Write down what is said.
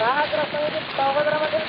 Tahap rasanya itu tawad ramadhan